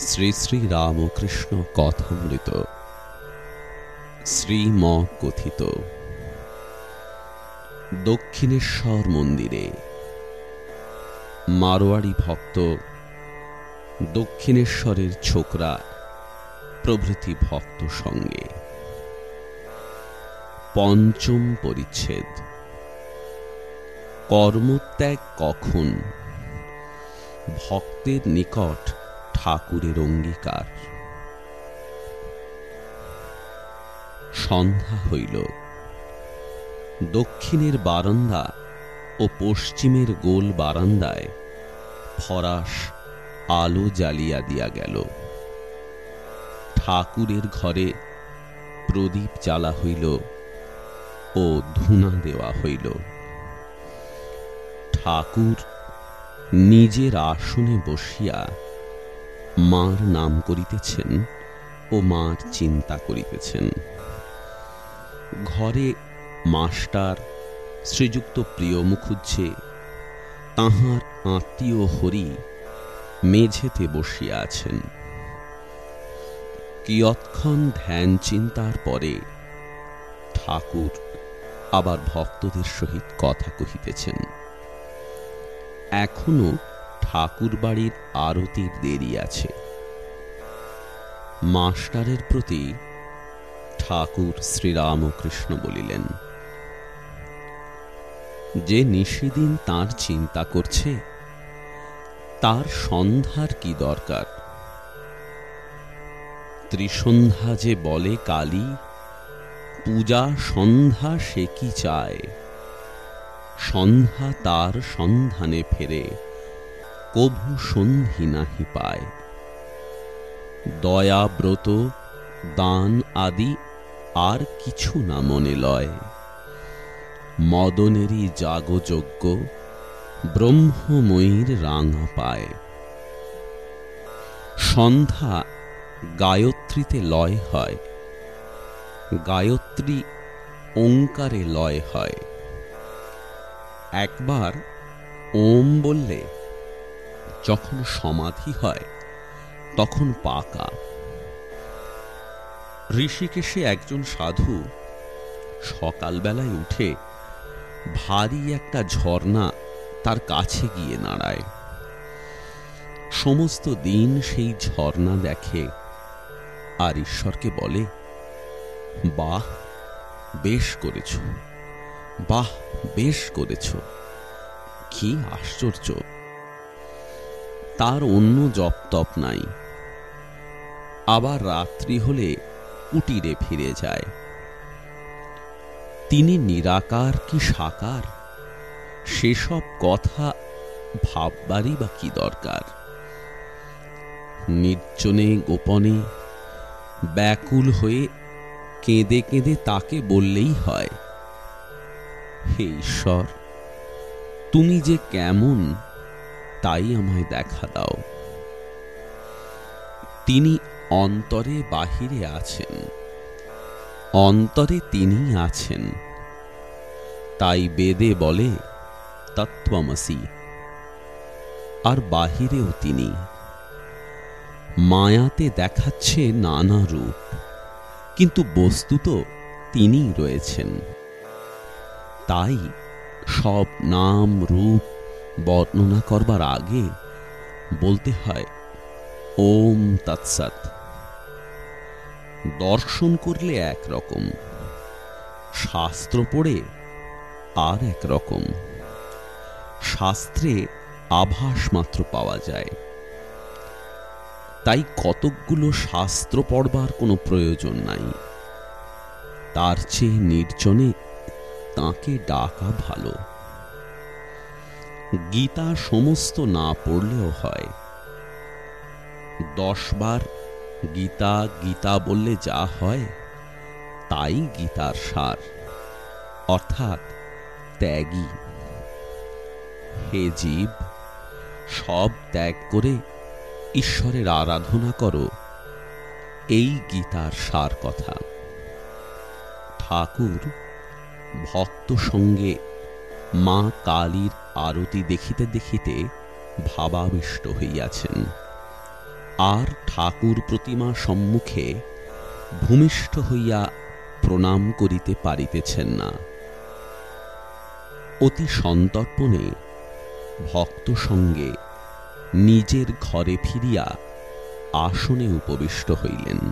শ্রী শ্রী রামকৃষ্ণ কথামৃত। শ্রীম কথিত দক্ষিণেশ্বর মন্দিরে। মারোয়াড়ি ভক্ত, দক্ষিণেশ্বরের ছোকরা, প্রভৃতি ভক্ত সঙ্গে। পঞ্চম পরিচ্ছেদ। কর্মত্যাগ কখন? ভক্তের নিকট ঠাকুরের অঙ্গীকার। সন্ধ্যা হইল। দক্ষিণের বারান্দা ও পশ্চিমের গোল বারান্দায় ফরাস আলো জ্বালিয়া দিয়া গেল। ঠাকুরের ঘরে প্রদীপ জ্বালা হইল ও ধুনা দেওয়া হইল। ঠাকুর নিজের আসনে বসিয়া মার নাম করিতেছেন ও মার চিন্তা করিতেছেন। ঘরে মাস্টার শ্রীযুক্ত প্রিয় মুখুজ্জে তাহার আত্মীয় হরি মেঝেতে বসিয়া আছেন। কিয়ৎক্ষণ ধ্যান চিন্তার পরে ঠাকুর আবার ভক্তদের সহিত কথা কহিতেছেন। এখনও ঠাকুর বাড়ির আরতির দেরি আছে। মাস্টারের প্রতি ঠাকুর শ্রীরামকৃষ্ণ বলিলেন, যে নিশিদিন তার চিন্তা করছে, তার সন্ধ্যার কি দরকার? ত্রিসন্ধ্যা যে বলে কালী, পূজা সন্ধ্যা সে কি চায়? সন্ধ্যা তার সন্ধানে ফেরে কভু সন্ধি নাহি পায়। দয়া, ব্রত, দান আদি আর কিছু না মনে লয়। মদনেরই যাগযজ্ঞ ব্রহ্মময়ীর রাঙা পায়। সন্ধ্যা গায়ত্রীতে লয় হয়, গায়ত্রী ওঙ্কারে লয় হয়। একবার ওম বললে যখন সমাধি হয়, তখন পাকা। ঋষিকেশে একজন সাধু সকালবেলায় উঠে ভারী একটা ঝর্ণা তার কাছে গিয়ে দাঁড়ায় সমস্ত দিন সেই ঝর্ণা দেখে আর ঈশ্বরকে বলে, বাহ, বেশ করেছ, বাহ, বেশ করেছ, কি আশ্চর্য! তার অন্য জপ তপ নাই। আবার রাত্রি হলে কুটিরে ফিরে যায়। তিনি নিরাকার কি সাকার? সেসব কথা ভাববারই বা কি দরকার? নির্জনে গোপনে ব্যাকুল হয়ে কেঁদে কেঁদে তাকে বললেই হয়, হে ঈশ্বর, তুমি যে কেমন তাই আমায় দেখা দাও। তিনি অন্তরে বাহিরে আছেন। অন্তরে তিনি আছেন। তাই বেদে বলে, তত্ত্বমসি। আর বাহিরেও তিনি। মায়াতে দেখাচ্ছে নানা রূপ। কিন্তু বস্তুত তিনি রয়েছেন। তাই সব নাম, রূপ বর্ণনা করবার আগে বলতে হয়, ওম তৎসৎ। দর্শন করলে এক রকম, শাস্ত্র পড়ে আর এক রকম। শাস্ত্রে আভাস মাত্র পাওয়া যায়। তাই কতকগুলো শাস্ত্র পড়বার কোনো প্রয়োজন নাই। তার চেয়ে নির্জনে তাকে ডাকা ভালো। গীতা সমস্ত না পড়লেও হয়। দশবার গীতা গীতা বললে যা হয়, তাই গীতার সার। অর্থাৎ ত্যাগী। হে জীব, সব ত্যাগ করে ঈশ্বরের আরাধনা করো। এই গীতার সার কথা। ঠাকুর ভক্ত সঙ্গে মা কালীর আরতি দেখিতে দেখিতে ভাবাবিষ্ট হইয়াছেন। আর ঠাকুর প্রতিমা সম্মুখে ভূমিষ্ঠ হইয়া প্রণাম করিতে পারিতেছেন না। অতি সন্তর্পণে ভক্ত সঙ্গে নিজের ঘরে ফিরিয়া আসনে উপবিষ্ট হইলেন।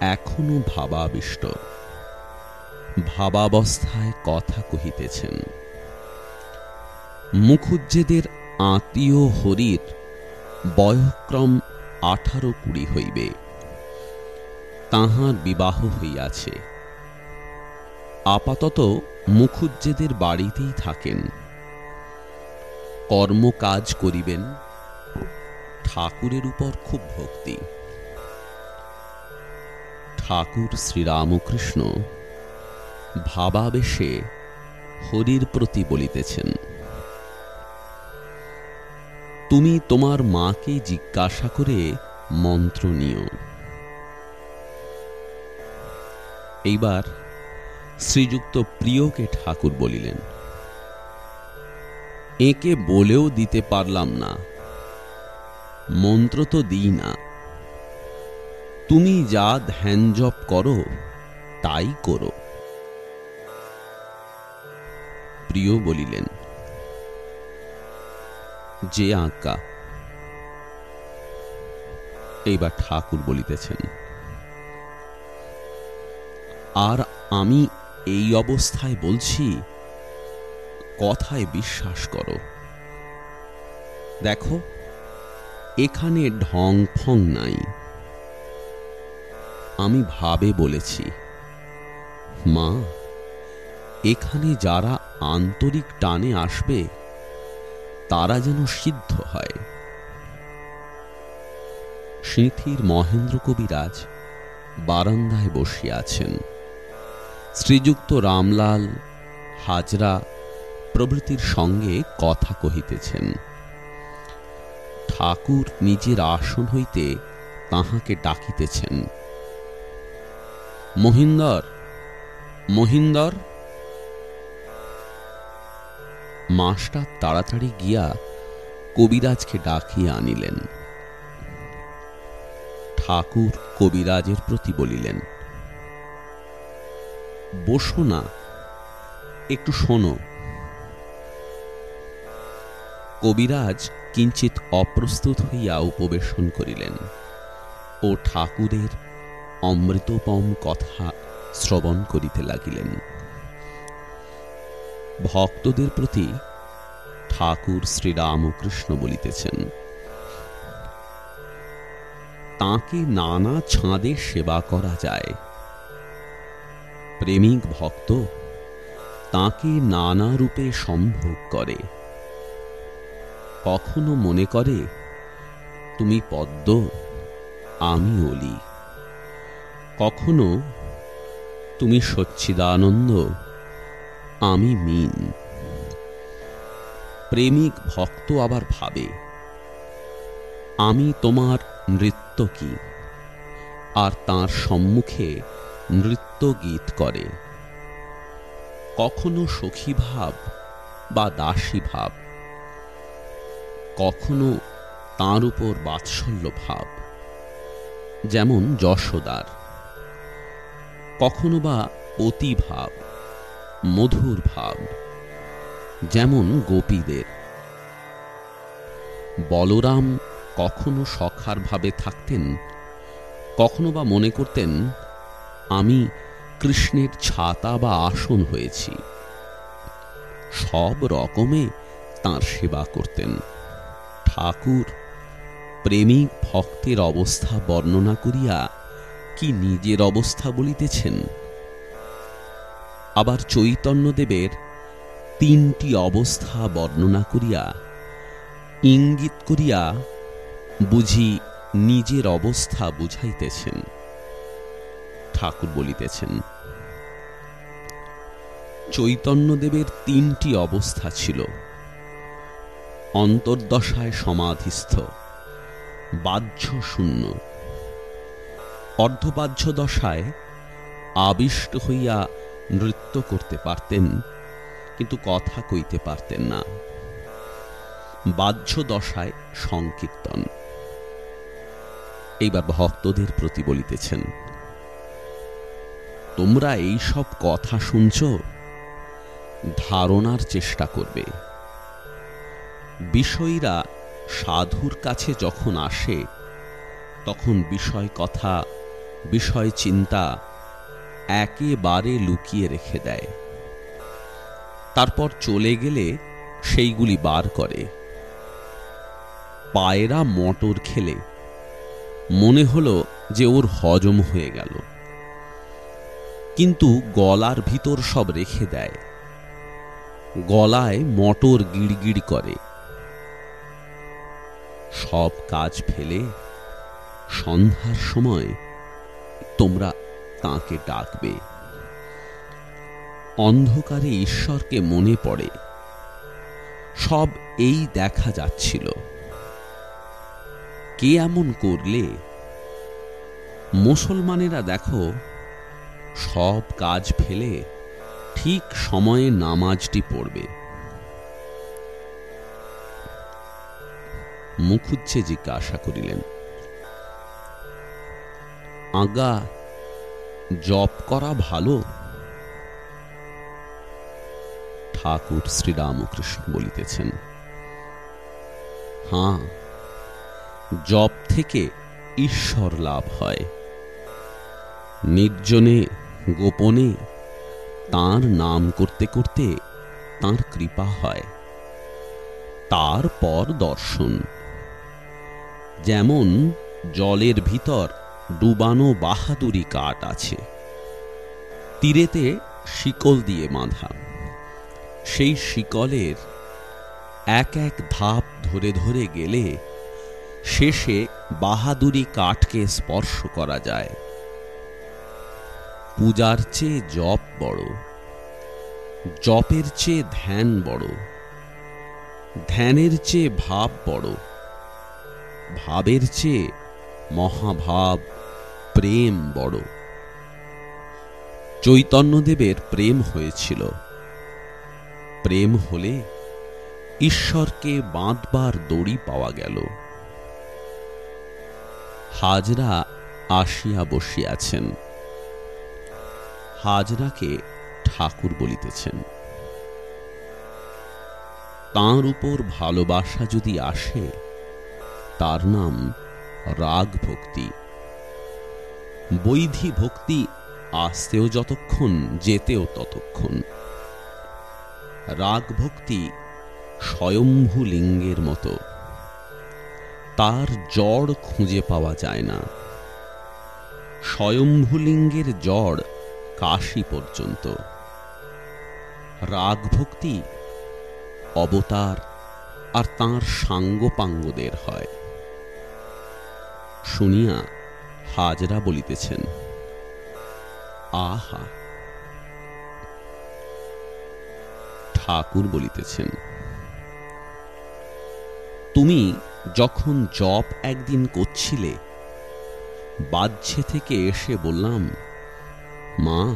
এখনও ভাবাবিষ্ট। ভাবাবস্থায় কথা কহিতেছেন। মুখুজ্জেদের আত্মীয় হরির বয়ক্রম আঠারো কুড়ি হইবে। তাহার বিবাহ হইয়াছে। আপাতত মুখুজ্জেদের বাড়িতেই থাকেন। কর্মকাজ করিবেন। ঠাকুরের উপর খুব ভক্তি। ঠাকুর শ্রীরামকৃষ্ণ ভাবাবেশে হরির প্রতি বলিতেছেন। তুমি তোমার মাকে জিজ্ঞাসা করে মন্ত্র নিও। এইবার শ্রীযুক্ত প্রিয়কে ঠাকুর বলিলেন, একে বলেও দিতে পারলাম না। মন্ত্র তো দিই না। তুমি যা ধ্যান জপ করো, তাই করো। প্রিয় বলিলেন যে আজ্ঞা। এইবার ঠাকুর বলিতেছেন, আর আমি এই অবস্থায় বলছি, কথায় বিশ্বাস করো। দেখো, এখানে ঢং ফং নাই। আমি ভাবে বলেছি, মা, এখানে যারা আন্তরিক টানে আসবে তারা যেন সিদ্ধ হয়। সিঁথির মহেন্দ্র কবিরাজ বারান্দায় বসিয়া আছেন। শ্রীযুক্ত রামলাল হাজরা প্রভৃতির সঙ্গে কথা কহিতেছেন। ঠাকুর নিজের আসন হইতে তাহাকে ডাকিতেছেন। মহিন্দর মহিন্দর! মাস্টার তাড়াতাড়ি গিয়া কবিরাজকে ডাকিয়া আনিলেন। ঠাকুর কবিরাজের প্রতি বলিলেন, বসো না, একটু শোনো। কবিরাজ কিঞ্চিত অপ্রস্তুত হইয়া উপবেশন করিলেন ও ঠাকুরের অমৃতপম কথা শ্রবণ করিতে লাগিলেন। ভক্তদের প্রতি ঠাকুর শ্রীরামকৃষ্ণ বলিতেছেন, তাকে নানা ছাঁদে সেবা করা যায়। প্রেমিক ভক্ত তাকে নানা রূপে সম্ভোগ করে। কখনো মনে করে, তুমি পদ্ম, আমি অলি। কখনো, তুমি সচ্ছিদানন্দ আমি মিন প্রেমিক ভক্ত আবার ভাবে, আমি তোমার নৃত্য কি? আর তার সম্মুখে নৃত্য গীত করে। কখনো সখী ভাব বা দাসী ভাব, কখনো তার উপর বাৎসল্য ভাব, যেমন যশোদার, কখনো বা অতিভাব মধুর ভাব, যেমন গোপীদের। বলরাম কখনো সখার ভাবে থাকতেন, কখনো বা মনে করতেন, আমি কৃষ্ণের ছাতা বা আসন হয়েছি। সব রকমে তার সেবা করতেন। ঠাকুর প্রেমিক ভক্তের অবস্থা বর্ণনা করিয়া কি নিজের অবস্থা বলিতেছেন? আবার চৈতন্যদেবের তিনটি অবস্থা বর্ণনা করিয়া, ইঙ্গিত করিয়া বুঝি নিজের অবস্থা বুঝাইতেছেন। ঠাকুর বলিতেছেন চৈতন্যদেবের তিনটি অবস্থা ছিল। অন্তর্দশায় সমাধিস্থ, বাহ্য শূন্য। অর্ধবাহ্য দশায় আবিষ্ট হইয়া নৃত্য করতে পারতেন, কিন্তু কথা কইতে পারতেন না। বাহ্য দশায় সংকীর্তন। এইবার ভক্তদের প্রতি বলিতেছেন, তোমরা এই সব কথা শুনছ? ধারণার চেষ্টা করবে। বিষয়ীরা সাধুর কাছে যখন আসে, তখন বিষয় কথা, বিষয় চিন্তা একেবারে লুকিয়ে রেখে দেয়। তারপর চলে গেলে সেইগুলি বার করে। পায়রা মটর খেলে। মনে হলো যে ওর হজম হয়ে গেল। কিন্তু গলার ভিতর সব রেখে দেয়। গলায় মটর গিড়গিড় করে। সব কাজ ফেলে সন্ধ্যার সময় তোমরা তাকে ডাকবে। অন্ধকারে ঈশ্বরকে মনে পড়ে। সব এই দেখা যাচ্ছিল। কে এমন করলে? মুসলমানেরা দেখো, সব কাজ ফেলে ঠিক সময়ে নামাজটি পড়বে। মুখুজ্জে জিজ্ঞাসা করিলেন, আগা জপ করা ভালো? ঠাকুর শ্রীরামকৃষ্ণ বলিতেছেন, হাঁ, জপ থেকে ঈশ্বর লাভ হয়। নির্জনে, গোপনে তার নাম করতে করতে তার কৃপা হয়। তারপর দর্শন। যেমন জলের ভিতর ডুবানো বাহাদুরি কাঠ আছে। তীরেতে শিকল দিয়ে বাঁধা। সেই শিকলের এক এক ধাপ ধরে ধরে গেলে শেষে বাহাদুরি কাঠকে স্পর্শ করা যায়। পূজার চেয়ে জপ বড়, জপের চেয়ে ধ্যান বড়, ধ্যানের চেয়ে ভাব বড়, ভাবের চেয়ে মহাভাব প্রেম বড়। চৈতন্যদেবের প্রেম হয়েছিল। প্রেম হলে ঈশ্বরকে বাঁধবার দড়ি পাওয়া গেল। হাজরা আসিয়া বসিয়াছেন। হাজরাকে ঠাকুর বলিতেছেন, তাঁর উপর ভালোবাসা যদি আসে, তার নাম রাগ ভক্তি বৈধি ভক্তি আসতেও যতক্ষণ, যেতেও ততক্ষণ। রাগ ভক্তি স্বয়ম্ভু লিঙ্গের মতো। তার জড় খুঁজে পাওয়া যায় না। স্বয়ম্ভুলিঙ্গের জড় কাশি পর্যন্ত। রাগ ভক্তি অবতার আর তাঁর সাঙ্গপাঙ্গদের হয়। শুনিয়া হাজরা বলিতেছেন, আহা! ঠাকুর বলিতেছেন, তুমি যখন জপ একদিন করছিলে, বাহ্যে থেকে এসে বললাম, মা,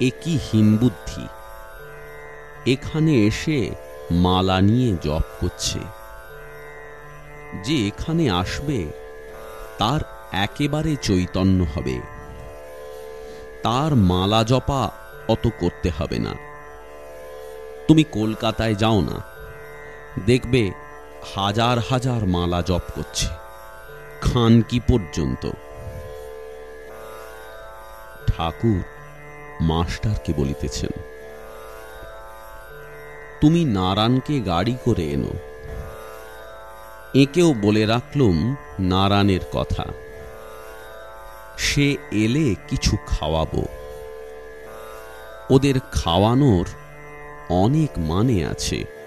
এ কি হীনবুদ্ধি এখানে এসে মালা নিয়ে জপ করছে। যে এখানে আসবে, তার একেবারে চৈতন্য হবে। তার মালা জপা অত করতে হবে না। তুমি কলকাতায় যাও না। দেখবে হাজার হাজার মালা জপ করছে। খানকি পর্যন্ত? ঠাকুর মাস্টারকে বলিতেছেন, তুমি নারায়ণকে গাড়ি করে এনো। একেও বলে রাখলুম নারায়ণের কথা। সে এলে কিছু খাওয়াবো। ওদের খাওয়ানোর অনেক মানে আছে।